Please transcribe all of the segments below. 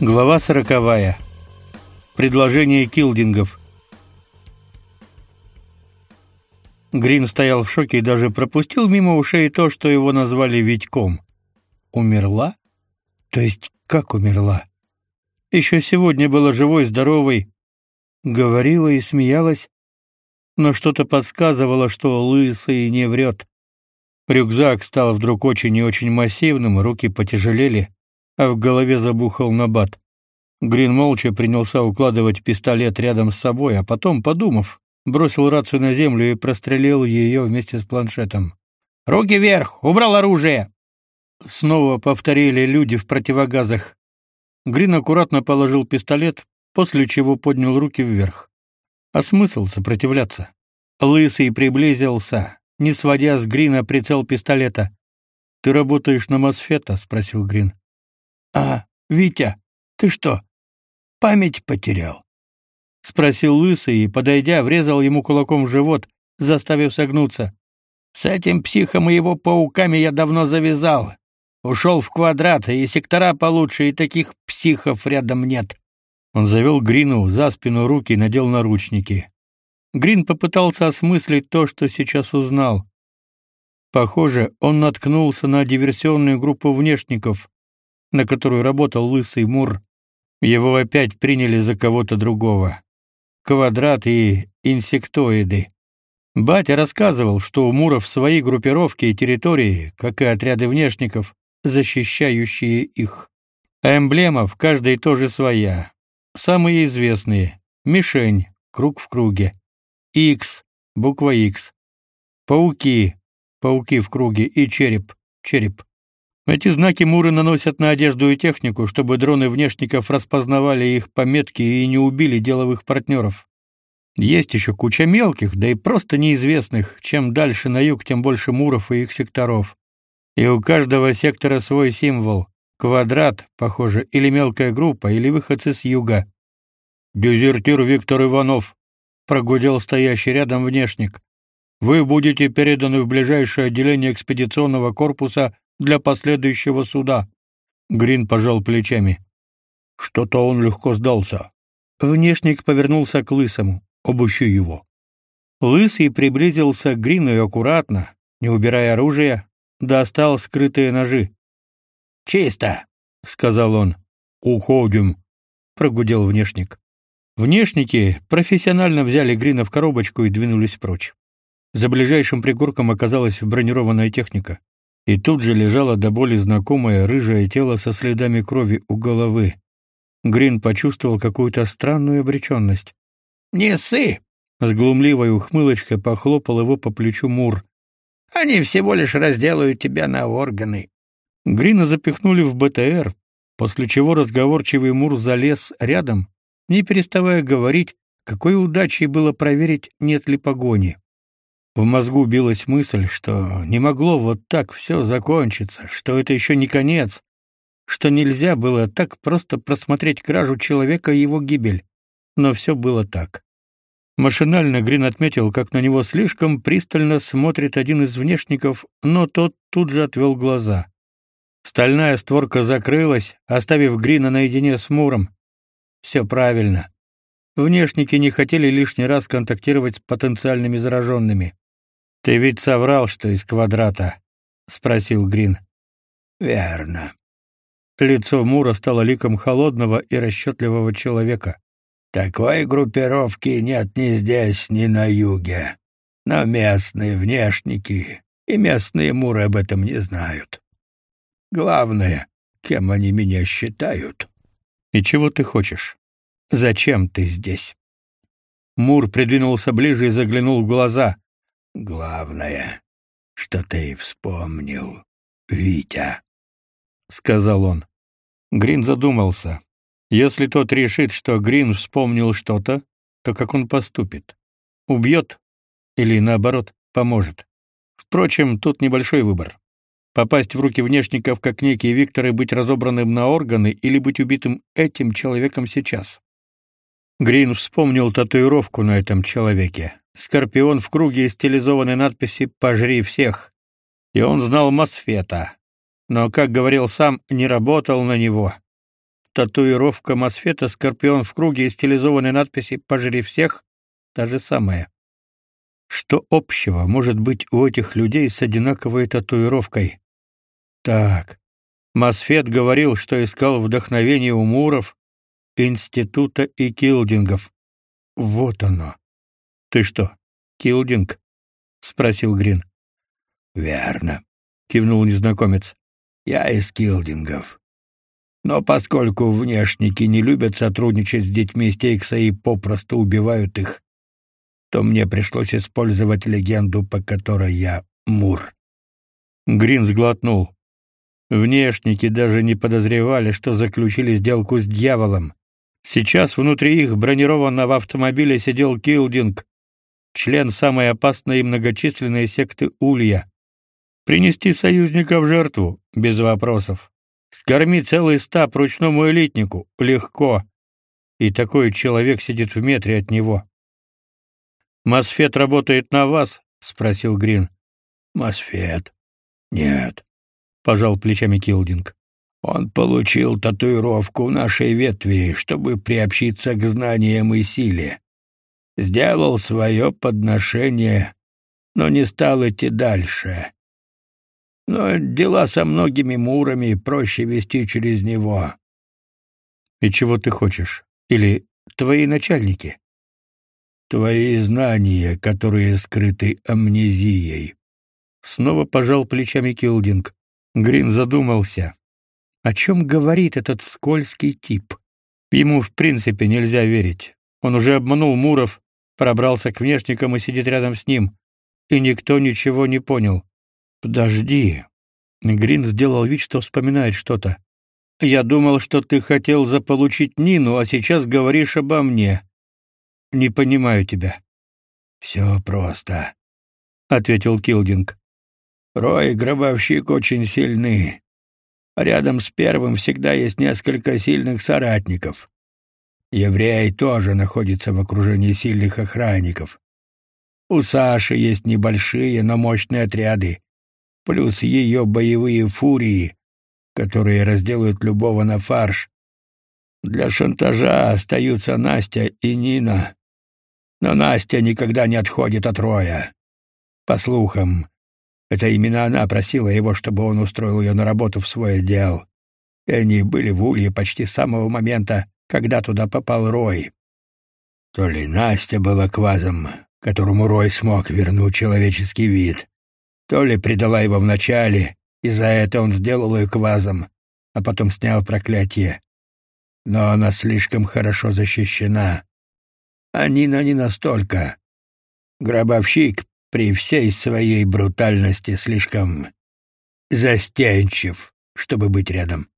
Глава сороковая. Предложение килдингов. Грин стоял в шоке и даже пропустил мимо ушей то, что его назвали Витьком. Умерла? То есть как умерла? Еще сегодня была живой, здоровой, говорила и смеялась, но что-то подсказывало, что лысый не врет. Рюкзак стал вдруг очень и очень массивным, руки потяжелели а в голове забухал набат. Грин молча принялся укладывать пистолет рядом с собой, а потом, подумав, бросил рацию на землю и прострелил ее вместе с планшетом. «Руки вверх! Убрал оружие!» Снова повторили люди в противогазах. Грин аккуратно положил пистолет, после чего поднял руки вверх. А смысл сопротивляться? Лысый приблизился, не сводя с Грина прицел пистолета. «Ты работаешь на Мосфета?» — спросил Грин. А, Витя, ты что, память потерял? спросил лысый и, подойдя, врезал ему кулаком в живот, заставив согнуться. С этим психом и его пауками я давно завязал. Ушел в квадрат, и сектора получше, и таких психов рядом нет. Он завел Грину за спину руки и надел наручники. Грин попытался осмыслить то, что сейчас узнал. Похоже, он наткнулся на диверсионную группу внешников, на которую работал лысый Мур, его опять приняли за кого-то другого. Квадрат и инсектоиды. Батя рассказывал, что у Муров свои группировки и территории, как и отряды внешников, защищающие их. А эмблема в каждой тоже своя. Самые известные — мишень, круг в круге, X, буква X, пауки, пауки в круге и череп, череп. Эти знаки муры наносят на одежду и технику, чтобы дроны внешников распознавали их пометки и не убили деловых партнеров. Есть еще куча мелких, да и просто неизвестных. Чем дальше на юг, тем больше муров и их секторов. И у каждого сектора свой символ. Квадрат, похоже, или мелкая группа, или выходцы с юга. «Дезертир Виктор Иванов», — прогудел стоящий рядом внешник. «Вы будете переданы в ближайшее отделение экспедиционного корпуса для последующего суда. Грин пожал плечами. Что-то он легко сдался. Внешник повернулся к лысому. Обущи его. Лысый приблизился к Грину и аккуратно, не убирая оружия, достал скрытые ножи. «Чисто», — сказал он. «Уходим», — прогудел внешник. Внешники профессионально взяли Грина в коробочку и двинулись прочь. За ближайшим пригорком оказалась бронированная техника и тут же лежало до боли знакомое рыжее тело со следами крови у головы. Грин почувствовал какую-то странную обреченность. «Не ссы!» — с глумливой ухмылочкой похлопал его по плечу Мур. «Они всего лишь разделают тебя на органы». Грина запихнули в БТР, после чего разговорчивый Мур залез рядом, не переставая говорить, какой удачей было проверить, нет ли погони. В мозгу билась мысль, что не могло вот так все закончиться, что это еще не конец, что нельзя было так просто просмотреть кражу человека и его гибель. Но все было так. Машинально Грин отметил, как на него слишком пристально смотрит один из внешников, но тот тут же отвел глаза. Стальная створка закрылась, оставив Грина наедине с Муром. Все правильно. Внешники не хотели лишний раз контактировать с потенциальными зараженными. Ты ведь соврал, что из квадрата, спросил Грин. Верно. Лицо Мура стало ликом холодного и расчетливого человека. Такой группировки нет ни здесь, ни на юге. Но местные внешники и местные муры об этом не знают. Главное, кем они меня считают. И чего ты хочешь? Зачем ты здесь? Мур придвинулся ближе и заглянул в глаза. Главное, что ты вспомнил, Витя, сказал он. Грин задумался. Если тот решит, что Грин вспомнил что-то, то как он поступит? Убьет или наоборот, поможет? Впрочем, тут небольшой выбор. Попасть в руки внешников как некий Виктор и быть разобранным на органы или быть убитым этим человеком сейчас. Грин вспомнил татуировку на этом человеке. Скорпион в круге из стилизованной надписи «Пожри всех». И он знал Мосфета, но, как говорил сам, не работал на него. татуировка Мосфета скорпион в круге и стилизованные надписи «Пожри всех» — та же самая. Что общего может быть у этих людей с одинаковой татуировкой? Так, Мосфет говорил, что искал вдохновение у Муров, института и килдингов. Вот оно. Ты что, килдинг? спросил Грин. Верно, кивнул незнакомец. Я из килдингов. Но поскольку внешники не любят сотрудничать с детьми Стейкса и попросту убивают их, то мне пришлось использовать легенду, по которой я Мур. Грин сглотнул. Внешники даже не подозревали, что заключили сделку с дьяволом. Сейчас внутри их бронированного автомобиля сидел Килдинг, член самой опасной и многочисленной секты Улья. Принести союзника в жертву без вопросов. Скорми целый стаб ручному элитнику легко. И такой человек сидит в метре от него. Мосфет работает на вас? спросил Грин. Мосфет. Нет пожал плечами Килдинг. Он получил татуировку в нашей ветви, чтобы приобщиться к знаниям и силе. Сделал свое подношение, но не стал идти дальше. Но дела со многими мурами проще вести через него. И чего ты хочешь? Или твои начальники? Твои знания, которые скрыты амнезией. Снова пожал плечами Килдинг. Грин задумался. О чем говорит этот скользкий тип? Ему в принципе нельзя верить. Он уже обманул Муров, пробрался к внешникам и сидит рядом с ним. И никто ничего не понял. Подожди. Грин сделал вид, что вспоминает что-то. Я думал, что ты хотел заполучить Нину, а сейчас говоришь обо мне. Не понимаю тебя. «Все просто, ответил Килдинг. Рой и гробовщик очень сильны. Рядом с первым всегда есть несколько сильных соратников. Еврей тоже находится в окружении сильных охранников. У Саши есть небольшие, но мощные отряды, плюс ее боевые фурии, которые разделают любого на фарш. Для шантажа остаются Настя и Нина. Но Настя никогда не отходит от Роя. По слухам, это именно она просила его, чтобы он устроил ее на работу в свой отдел. И они были в Улье почти с самого момента, когда туда попал Рой. То ли Настя была квазом, которому Рой смог вернуть человеческий вид, то ли предала его вначале, и за это он сделал ее квазом, а потом снял проклятие. Но она слишком хорошо защищена. А Нина не настолько. Гробовщик при всей своей брутальности слишком застенчив, чтобы быть рядом.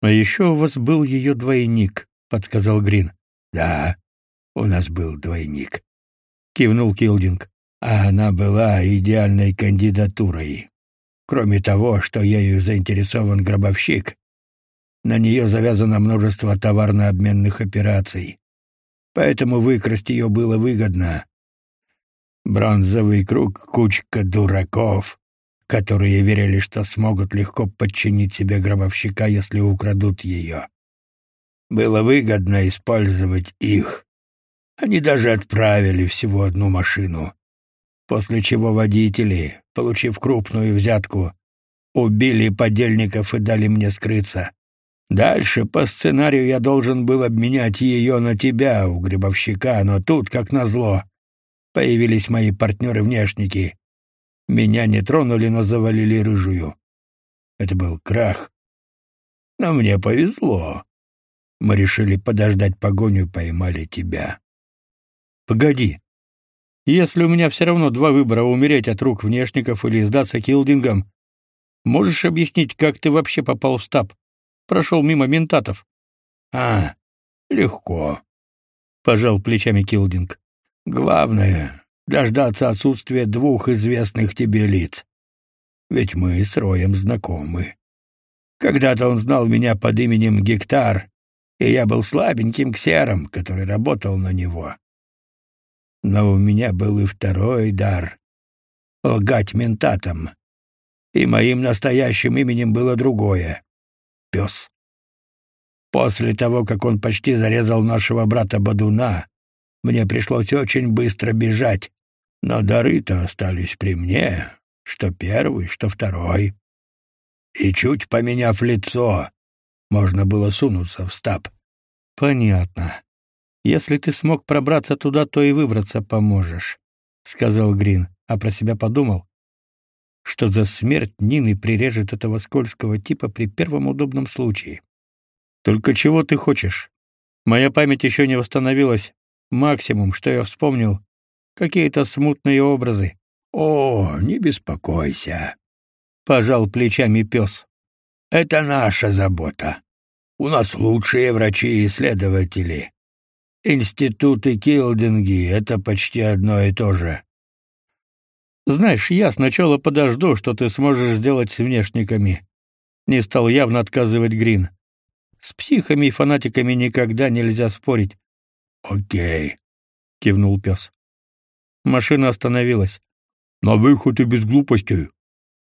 А еще у вас был ее двойник, подсказал Грин. Да, у нас был двойник, кивнул Килдинг. А она была идеальной кандидатурой. Кроме того, что ею заинтересован гробовщик, на нее завязано множество товарно-обменных операций. Поэтому выкрасть ее было выгодно. Бронзовый круг — кучка дураков, которые верили, что смогут легко подчинить себе гробовщика, если украдут ее. Было выгодно использовать их. Они даже отправили всего одну машину, после чего водители, получив крупную взятку, убили подельников и дали мне скрыться. Дальше по сценарию я должен был обменять ее на тебя у гробовщика, но тут, как назло, Появились мои партнеры-внешники. Меня не тронули, но завалили рыжую. Это был крах. Но мне повезло. Мы решили подождать погоню поймали тебя. Погоди. Если у меня все равно два выбора — умереть от рук внешников или сдаться килдингам, можешь объяснить, как ты вообще попал в стаб? Прошел мимо ментатов. — А, легко. — пожал плечами Килдинг. Главное — дождаться отсутствия двух известных тебе лиц. Ведь мы с Роем знакомы. Когда-то он знал меня под именем Гектар, и я был слабеньким ксером, который работал на него. Но у меня был и второй дар — лгать ментатам. И моим настоящим именем было другое — пес. После того, как он почти зарезал нашего брата Бадуна, мне пришлось очень быстро бежать, но дары-то остались при мне, что первый, что второй. И чуть поменяв лицо, можно было сунуться в стаб. Понятно. Если ты смог пробраться туда, то и выбраться поможешь, сказал Грин, а про себя подумал, что за смерть Нины прирежет этого скользкого типа при первом удобном случае. Только чего ты хочешь? Моя память еще не восстановилась. Максимум, что я вспомнил, какие-то смутные образы. О, не беспокойся, пожал плечами пес. Это наша забота. У нас лучшие врачи и исследователи. Институты Килдинги это почти одно и то же. Знаешь, я сначала подожду, что ты сможешь сделать с внешниками. Не стал явно отказывать Грин. С психами и фанатиками никогда нельзя спорить. О'кей, кивнул пес. Машина остановилась. На выход и без глупостей.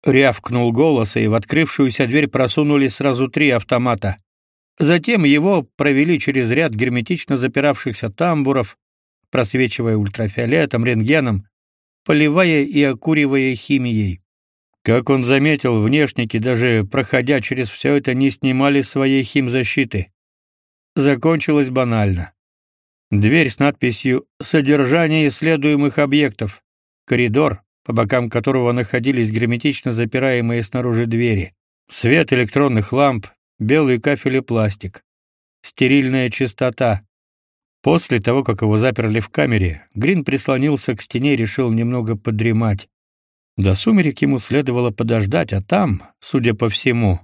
Рявкнул голос, и в открывшуюся дверь просунули сразу три автомата. Затем его провели через ряд герметично запиравшихся тамбуров, просвечивая ультрафиолетом, рентгеном, поливая и окуривая химией. Как он заметил, внешники, даже проходя через все это, не снимали своей химзащиты. Закончилось банально. Дверь с надписью «Содержание исследуемых объектов», коридор, по бокам которого находились герметично запираемые снаружи двери, свет электронных ламп, белый кафель и пластик, стерильная чистота. После того, как его заперли в камере, Грин прислонился к стене и решил немного подремать. До сумерек ему следовало подождать, а там, судя по всему,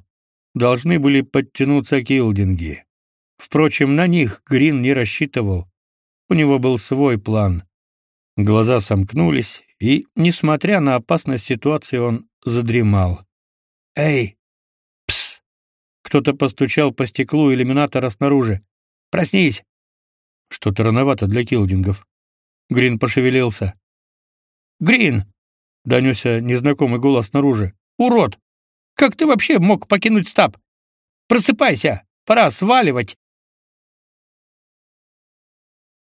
должны были подтянуться килдинги. Впрочем, на них Грин не рассчитывал. У него был свой план. Глаза сомкнулись, и, несмотря на опасность ситуации, он задремал. «Эй! Пс!» Кто-то постучал по стеклу иллюминатора снаружи. «Проснись!» Что-то рановато для килдингов. Грин пошевелился. «Грин!» — донесся незнакомый голос снаружи. «Урод! Как ты вообще мог покинуть стаб? Просыпайся! Пора сваливать!»